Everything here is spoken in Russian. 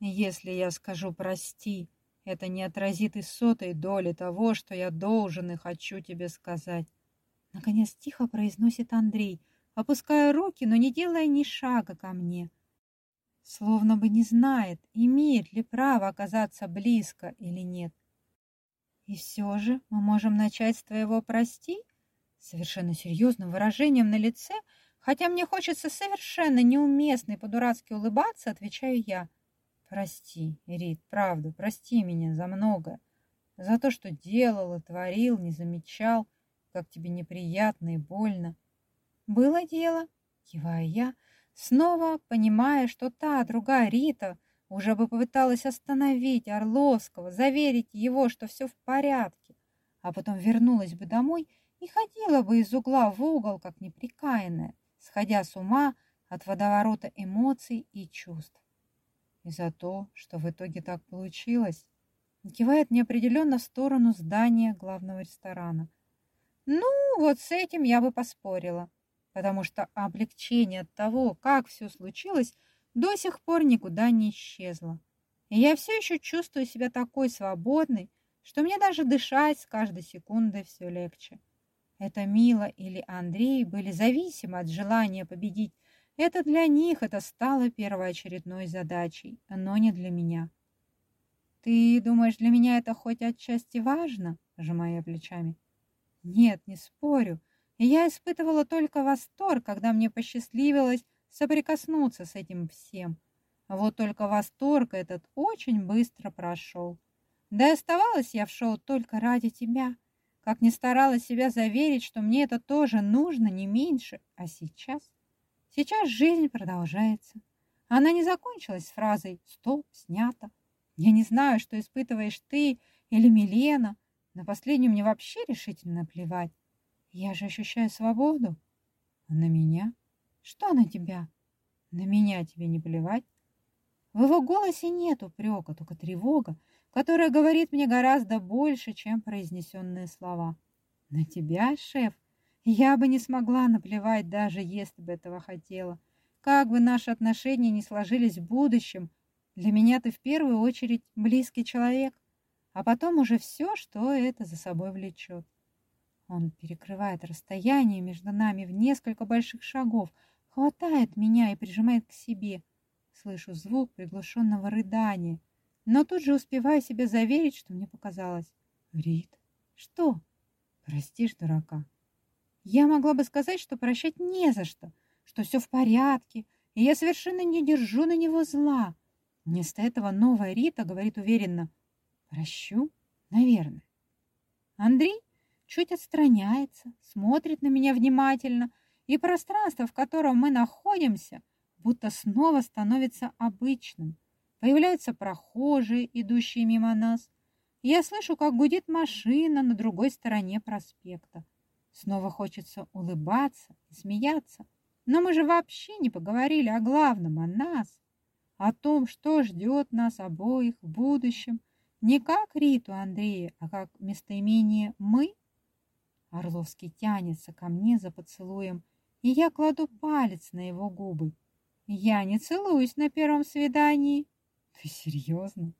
Если я скажу «прости», это не отразит и сотой доли того, что я должен и хочу тебе сказать. Наконец тихо произносит Андрей, опуская руки, но не делая ни шага ко мне. Словно бы не знает, имеет ли право оказаться близко или нет. И все же мы можем начать с твоего «прости», совершенно серьезным выражением на лице, хотя мне хочется совершенно неуместно и по-дурацки улыбаться, отвечаю я. Прости, Рит, правда, прости меня за многое. За то, что делал и творил, не замечал, как тебе неприятно и больно. Было дело, киваю я, снова понимая, что та другая Рита уже бы попыталась остановить Орловского, заверить его, что все в порядке, а потом вернулась бы домой и ходила бы из угла в угол, как неприкаянная, сходя с ума от водоворота эмоций и чувств и за то, что в итоге так получилось. Кивает неопределенно в сторону здания главного ресторана. Ну, вот с этим я бы поспорила, потому что облегчение от того, как все случилось, до сих пор никуда не исчезло. И я все еще чувствую себя такой свободной, что мне даже дышать с каждой секундой все легче. Это Мила или Андрей были зависимы от желания победить это для них это стало первоочередной задачей, но не для меня. «Ты думаешь, для меня это хоть отчасти важно?» – сжимая плечами. «Нет, не спорю. Я испытывала только восторг, когда мне посчастливилось соприкоснуться с этим всем. Вот только восторг этот очень быстро прошел. Да и оставалась я в шоу только ради тебя. Как ни старалась себя заверить, что мне это тоже нужно не меньше, а сейчас... Сейчас жизнь продолжается. Она не закончилась фразой «стоп, снято». Я не знаю, что испытываешь ты или Милена. На последнюю мне вообще решительно плевать. Я же ощущаю свободу. А на меня? Что на тебя? На меня тебе не плевать? В его голосе нет упрека, только тревога, которая говорит мне гораздо больше, чем произнесенные слова. На тебя, шеф? Я бы не смогла наплевать, даже если бы этого хотела. Как бы наши отношения не сложились в будущем, для меня ты в первую очередь близкий человек, а потом уже все, что это за собой влечет. Он перекрывает расстояние между нами в несколько больших шагов, хватает меня и прижимает к себе. Слышу звук приглушенного рыдания, но тут же успеваю себе заверить, что мне показалось. Рит, что? Простишь дурака? Я могла бы сказать, что прощать не за что, что все в порядке, и я совершенно не держу на него зла. Вместо этого новая Рита говорит уверенно «Прощу, наверное». Андрей чуть отстраняется, смотрит на меня внимательно, и пространство, в котором мы находимся, будто снова становится обычным. Появляются прохожие, идущие мимо нас. Я слышу, как гудит машина на другой стороне проспекта. Снова хочется улыбаться и смеяться. Но мы же вообще не поговорили о главном, о нас, о том, что ждет нас обоих в будущем. Не как Риту Андрея, а как местоимение «мы». Орловский тянется ко мне за поцелуем, и я кладу палец на его губы. Я не целуюсь на первом свидании. Ты серьезно?